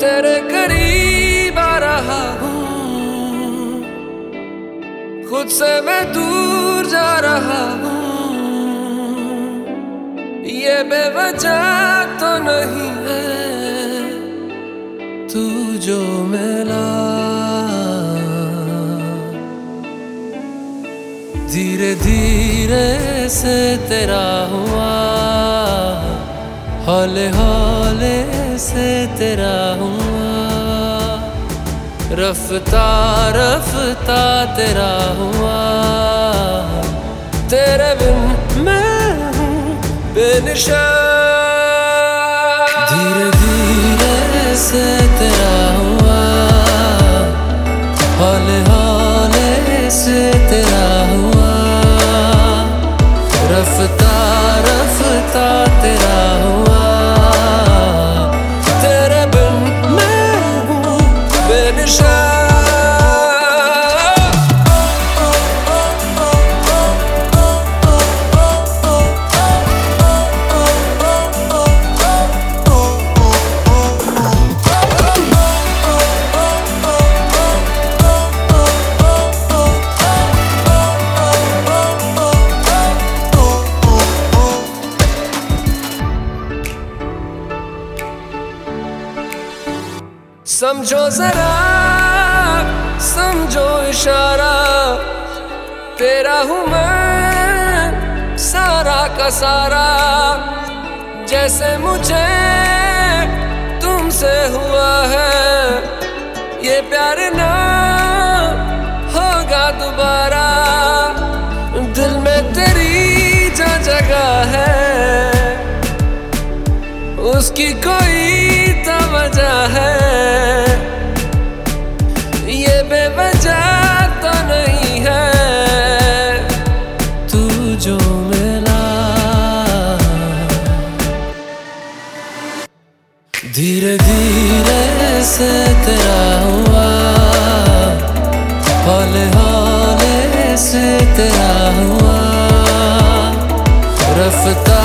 करीब आ रहा हूँ। खुद से मैं दूर जा रहा हूँ। ये बेवजह तो नहीं है तू जो मिला धीरे धीरे से तेरा हुआ। हौले हौले से तेरा हुआ। रफ्ता रफ्ता तेरा हुआ। तेरे बिन मैं हूँ धीरे धीरे से समझो जरा, समझो इशारा। तेरा हूँ मैं, सारा का सारा। जैसे मुझे तुमसे हुआ है, ये प्यार ना होगा दोबारा। दिल में तेरी जो जगह है, उसकी धीरे धीरे से तेरा हुआ। हौले हौले से तेरा हुआ। रफ्ता